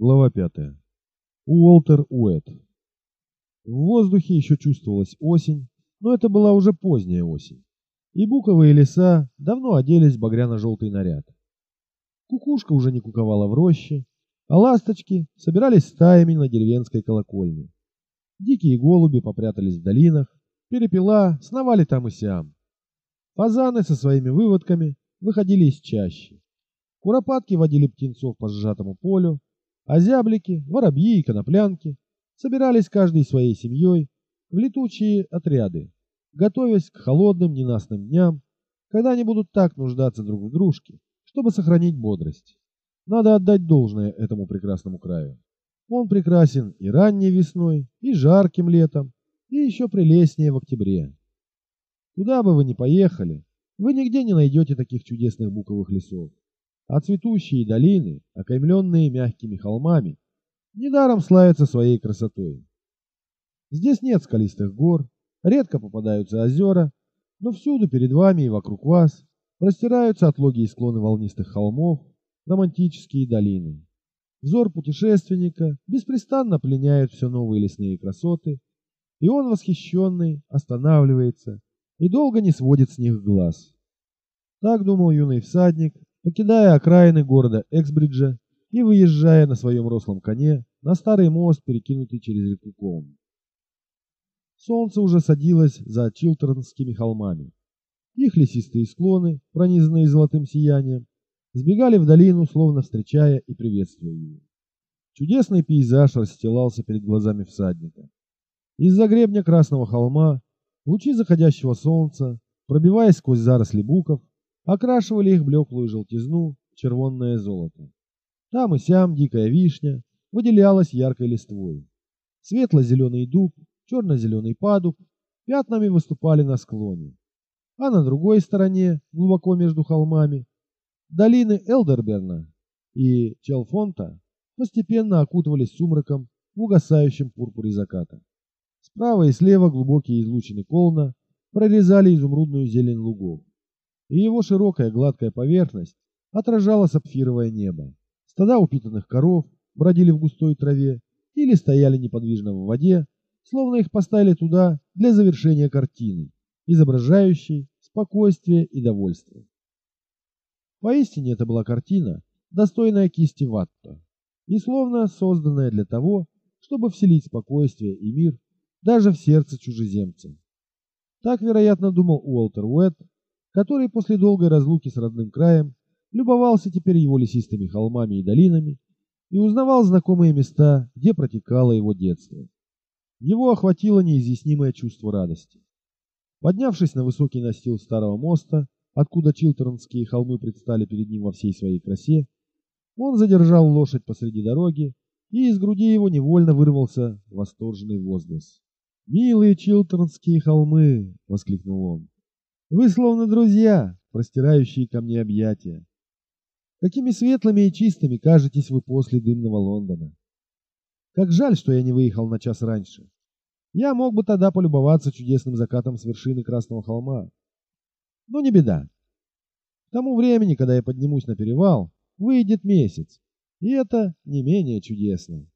Глава 5. Уолтер Уэт. В воздухе еще чувствовалась осень, но это была уже поздняя осень. И буковые леса давно оделись в багряно-желтый наряд. Кукушка уже не куковала в роще, а ласточки собирались стаями на деревенской колокольне. Дикие голуби попрятались в долинах, перепела сновали там и сям. Фазаны со своими выводками выходили из чащи. Куропатки водили птенцов по сжатому полю, а зяблики, воробьи и коноплянки собирались каждой своей семьей в летучие отряды, готовясь к холодным ненастным дням, когда они будут так нуждаться друг в дружке, чтобы сохранить бодрость. Надо отдать должное этому прекрасному краю. Он прекрасен и ранней весной, и жарким летом, и еще прелестнее в октябре. Куда бы вы ни поехали, вы нигде не найдете таких чудесных буковых лесов а цветущие долины, окаймленные мягкими холмами, недаром славятся своей красотой. Здесь нет скалистых гор, редко попадаются озера, но всюду перед вами и вокруг вас простираются отлогие склоны волнистых холмов, романтические долины. Взор путешественника беспрестанно пленяют все новые лесные красоты, и он, восхищенный, останавливается и долго не сводит с них глаз. Так думал юный всадник, покидая окраины города Эксбриджа и выезжая на своем рослом коне на старый мост, перекинутый через реку Колм. Солнце уже садилось за Чилтернскими холмами. Их лесистые склоны, пронизанные золотым сиянием, сбегали в долину, словно встречая и приветствуя его. Чудесный пейзаж расстилался перед глазами всадника. Из-за гребня Красного холма лучи заходящего солнца, пробиваясь сквозь заросли буков, окрашивали их блеклую желтизну в червонное золото. Там и сям дикая вишня выделялась яркой листвой. Светло-зеленый дуб, черно-зеленый падуб пятнами выступали на склоне. А на другой стороне, глубоко между холмами, долины Элдерберна и Челфонта постепенно окутывались сумраком в угасающем пурпуре заката. Справа и слева глубокие излучины Колна прорезали изумрудную зелень лугов и его широкая гладкая поверхность отражала сапфировое небо. Стада упитанных коров бродили в густой траве или стояли неподвижно в воде, словно их поставили туда для завершения картины, изображающей спокойствие и довольство. Поистине это была картина, достойная кисти Ватта, и словно созданная для того, чтобы вселить спокойствие и мир даже в сердце чужеземца. Так, вероятно, думал Уолтер Уэтт, который после долгой разлуки с родным краем любовался теперь его лесистыми холмами и долинами и узнавал знакомые места, где протекало его детство. Его охватило неизъяснимое чувство радости. Поднявшись на высокий настил старого моста, откуда Чилтернские холмы предстали перед ним во всей своей красе, он задержал лошадь посреди дороги, и из груди его невольно вырвался восторженный возглас. «Милые Чилтернские холмы!» — воскликнул он. Вы словно друзья, простирающие ко мне объятия. Какими светлыми и чистыми кажетесь вы после дымного Лондона. Как жаль, что я не выехал на час раньше. Я мог бы тогда полюбоваться чудесным закатом с вершины Красного холма. Но не беда. К тому времени, когда я поднимусь на перевал, выйдет месяц, и это не менее чудесно.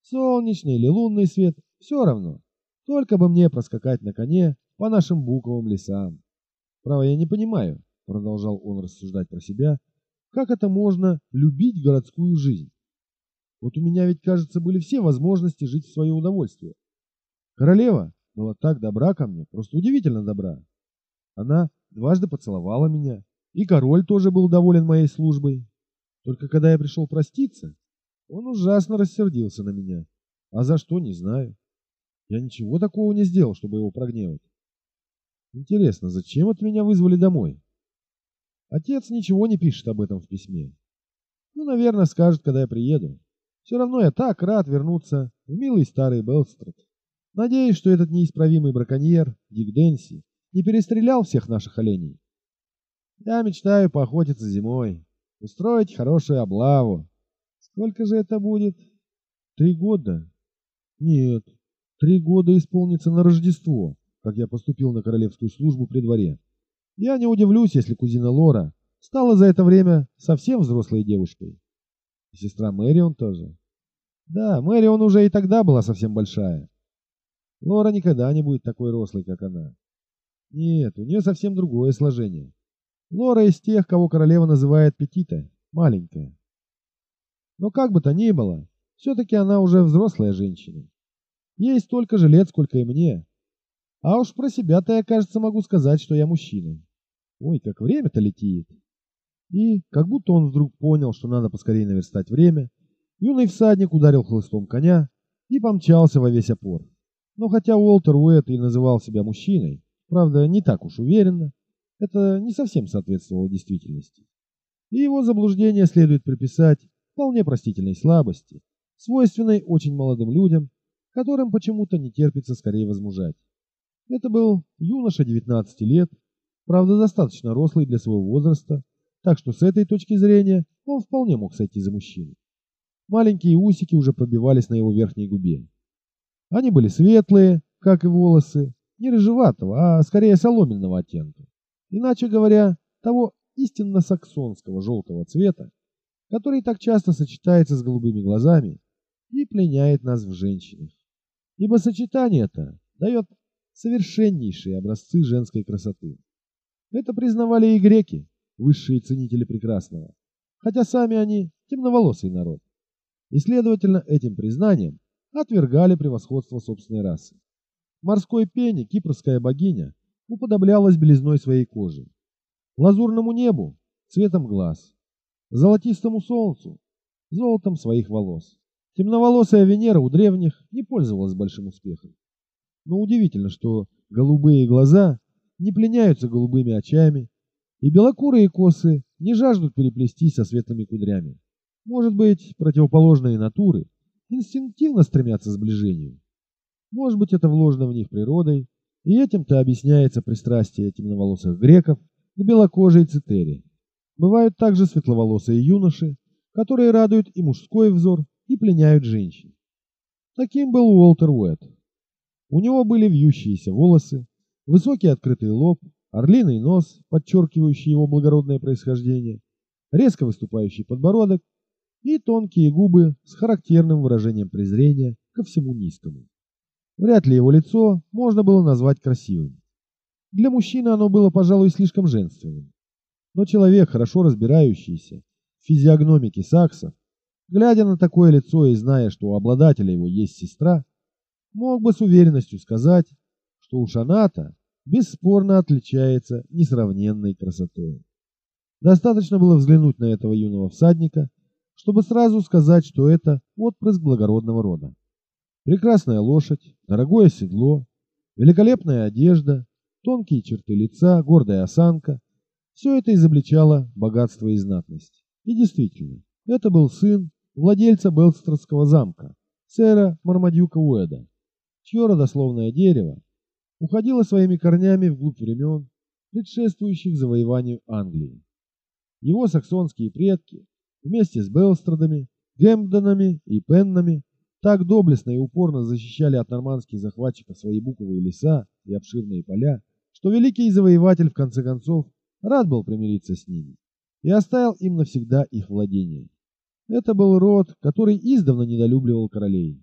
Солнечный или лунный свет – все равно. Только бы мне проскакать на коне по нашим буковым лесам. Право, я не понимаю, продолжал он рассуждать про себя, как это можно любить городскую жизнь? Вот у меня ведь, кажется, были все возможности жить в свое удовольствие. Королева была так добра ко мне, просто удивительно добра. Она дважды поцеловала меня, и король тоже был доволен моей службой. Только когда я пришел проститься, он ужасно рассердился на меня. А за что, не знаю. Я ничего такого не сделал, чтобы его прогневать. Интересно, зачем от меня вызвали домой? Отец ничего не пишет об этом в письме. Ну, наверное, скажет, когда я приеду. Все равно я так рад вернуться в милый старый Белстрад. Надеюсь, что этот неисправимый браконьер, Дик Дэнси, не перестрелял всех наших оленей. Я мечтаю поохотиться зимой, устроить хорошую облаву. Сколько же это будет? Три года? Нет, три года исполнится на Рождество как я поступил на королевскую службу при дворе. Я не удивлюсь, если кузина Лора стала за это время совсем взрослой девушкой. И сестра Мэрион тоже. Да, Мэрион уже и тогда была совсем большая. Лора никогда не будет такой рослой, как она. Нет, у нее совсем другое сложение. Лора из тех, кого королева называет петитой, маленькая. Но как бы то ни было, все-таки она уже взрослая женщина. Ей столько же лет, сколько и мне. А уж про себя-то я, кажется, могу сказать, что я мужчина. Ой, как время-то летит. И, как будто он вдруг понял, что надо поскорее наверстать время, юный всадник ударил хлыстом коня и помчался во весь опор. Но хотя Уолтер Уэт и называл себя мужчиной, правда, не так уж уверенно, это не совсем соответствовало действительности. И его заблуждение следует приписать вполне простительной слабости, свойственной очень молодым людям, которым почему-то не терпится скорее возмужать. Это был юноша 19 лет, правда достаточно рослый для своего возраста, так что с этой точки зрения он вполне мог сойти за мужчину. Маленькие усики уже пробивались на его верхней губе. Они были светлые, как и волосы, не рыжеватого, а скорее соломенного оттенка. Иначе говоря, того истинно саксонского желтого цвета, который так часто сочетается с голубыми глазами и пленяет нас в женщинах. Ибо сочетание это дает совершеннейшие образцы женской красоты. Это признавали и греки, высшие ценители прекрасного, хотя сами они темноволосый народ. И, следовательно, этим признанием отвергали превосходство собственной расы. Морской пене кипрская богиня уподоблялась белизной своей кожи, лазурному небу – цветом глаз, золотистому солнцу – золотом своих волос. Темноволосая Венера у древних не пользовалась большим успехом. Но удивительно, что голубые глаза не пленяются голубыми очами, и белокурые косы не жаждут переплестись со светлыми кудрями. Может быть, противоположные натуры инстинктивно стремятся к сближению. Может быть, это вложено в них природой, и этим-то объясняется пристрастие темноволосых греков к белокожей цитери. Бывают также светловолосые юноши, которые радуют и мужской взор, и пленяют женщин. Таким был Уолтер Уэт. У него были вьющиеся волосы, высокий открытый лоб, орлиный нос, подчеркивающий его благородное происхождение, резко выступающий подбородок и тонкие губы с характерным выражением презрения ко всему низкому. Вряд ли его лицо можно было назвать красивым. Для мужчины оно было, пожалуй, слишком женственным. Но человек, хорошо разбирающийся в физиогномике саксов, глядя на такое лицо и зная, что у обладателя его есть сестра, мог бы с уверенностью сказать, что у Шаната бесспорно отличается несравненной красотой. Достаточно было взглянуть на этого юного всадника, чтобы сразу сказать, что это отпрыск благородного рода. Прекрасная лошадь, дорогое седло, великолепная одежда, тонкие черты лица, гордая осанка – все это изобличало богатство и знатность. И действительно, это был сын владельца Белстерского замка, сэра Мармадюка Уэда, чье родословное дерево уходило своими корнями вглубь времен, предшествующих завоеванию Англии. Его саксонские предки вместе с Белстрадами, Гемпдонами и Пеннами так доблестно и упорно защищали от нормандских захватчиков свои буковые леса и обширные поля, что великий завоеватель в конце концов рад был примириться с ними и оставил им навсегда их владение. Это был род, который издавна недолюбливал королей.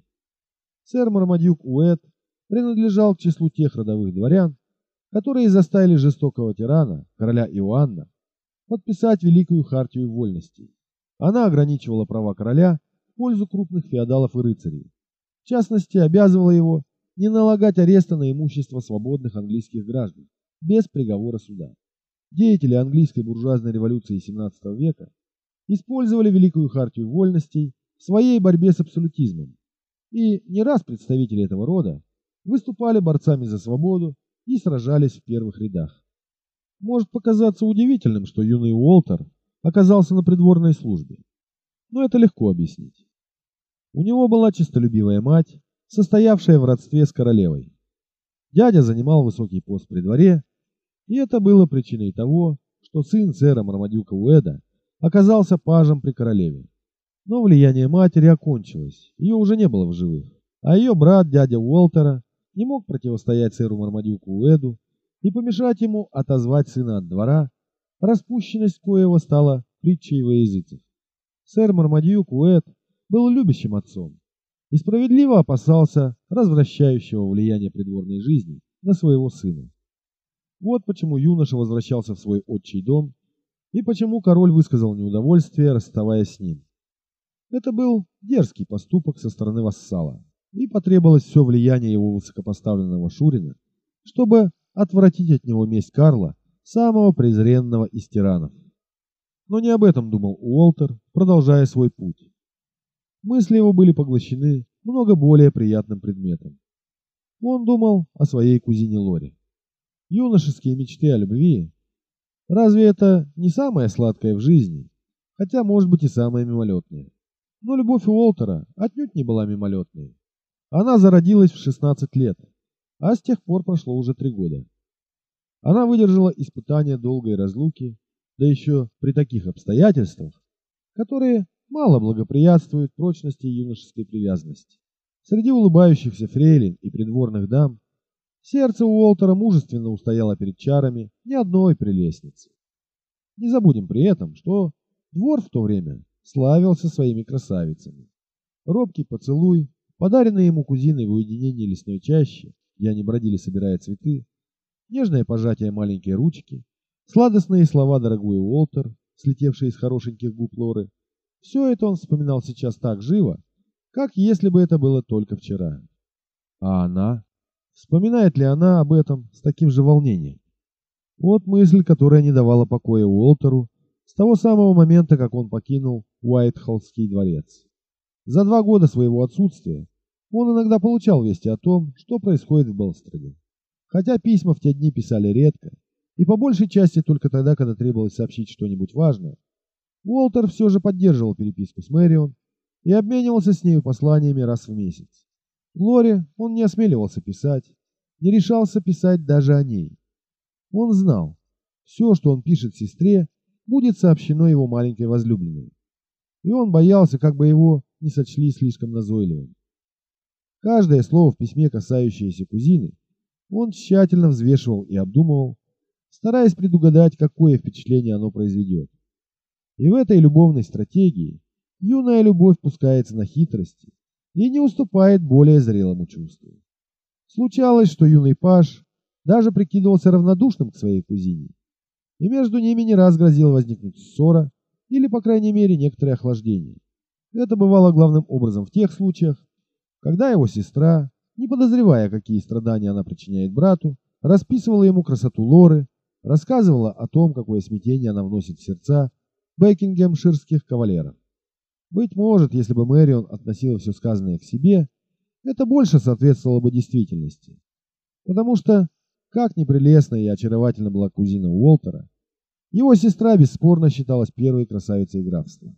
Сэр Мармадюк Уэт принадлежал к числу тех родовых дворян, которые заставили жестокого тирана, короля Иоанна, подписать Великую Хартию Вольностей. Она ограничивала права короля в пользу крупных феодалов и рыцарей. В частности, обязывала его не налагать ареста на имущество свободных английских граждан без приговора суда. Деятели английской буржуазной революции XVII века использовали Великую Хартию Вольностей в своей борьбе с абсолютизмом. И не раз представители этого рода выступали борцами за свободу и сражались в первых рядах. Может показаться удивительным, что юный Уолтер оказался на придворной службе. Но это легко объяснить. У него была честолюбивая мать, состоявшая в родстве с королевой. Дядя занимал высокий пост при дворе, и это было причиной того, что сын сэра Мармадюка Уэда оказался пажем при королеве. Но влияние матери окончилось, ее уже не было в живых, а ее брат, дядя Уолтера, не мог противостоять сэру Мармадюку Уэду и помешать ему отозвать сына от двора, распущенность коего стала притчей во языцах. Сэр Мармадюк Уэд был любящим отцом, и справедливо опасался развращающего влияния придворной жизни на своего сына. Вот почему юноша возвращался в свой отчий дом и почему король высказал неудовольствие, расставаясь с ним. Это был дерзкий поступок со стороны вассала, и потребовалось все влияние его высокопоставленного Шурина, чтобы отвратить от него месть Карла, самого презренного из тиранов. Но не об этом думал Уолтер, продолжая свой путь. Мысли его были поглощены много более приятным предметом. Он думал о своей кузине Лоре. Юношеские мечты о любви. Разве это не самое сладкое в жизни? Хотя, может быть, и самое мимолетное. Но любовь Уолтера отнюдь не была мимолетной. Она зародилась в 16 лет, а с тех пор прошло уже три года. Она выдержала испытания долгой разлуки, да еще при таких обстоятельствах, которые мало благоприятствуют прочности юношеской привязанности. Среди улыбающихся фрейлин и придворных дам сердце Уолтера мужественно устояло перед чарами ни одной прелестницы. Не забудем при этом, что двор в то время славился своими красавицами. Робкий поцелуй, подаренный ему кузиной в уединении лесной чащи, где они бродили, собирая цветы, нежное пожатие маленькой ручки, сладостные слова дорогой Уолтер, слетевшие из хорошеньких губ Лоры, все это он вспоминал сейчас так живо, как если бы это было только вчера. А она? Вспоминает ли она об этом с таким же волнением? Вот мысль, которая не давала покоя Уолтеру с того самого момента, как он покинул Уайтхоллский дворец. За два года своего отсутствия он иногда получал вести о том, что происходит в Белстраде. Хотя письма в те дни писали редко, и по большей части только тогда, когда требовалось сообщить что-нибудь важное, Уолтер все же поддерживал переписку с Мэрион и обменивался с нею посланиями раз в месяц. Лори он не осмеливался писать, не решался писать даже о ней. Он знал, все, что он пишет сестре, будет сообщено его маленькой возлюбленной. И он боялся, как бы его не сочли слишком назойливым. Каждое слово в письме, касающееся кузины, он тщательно взвешивал и обдумывал, стараясь предугадать, какое впечатление оно произведет. И в этой любовной стратегии юная любовь пускается на хитрости и не уступает более зрелому чувству. Случалось, что юный паж даже прикидывался равнодушным к своей кузине, и между ними не раз грозила возникнуть ссора или, по крайней мере, некоторое охлаждение. Это бывало главным образом в тех случаях, когда его сестра, не подозревая, какие страдания она причиняет брату, расписывала ему красоту Лоры, рассказывала о том, какое смятение она вносит в сердца бекингемширских кавалеров. Быть может, если бы Мэрион относила все сказанное к себе, это больше соответствовало бы действительности. Потому что, как непрелестна и очаровательна была кузина Уолтера, его сестра бесспорно считалась первой красавицей графства.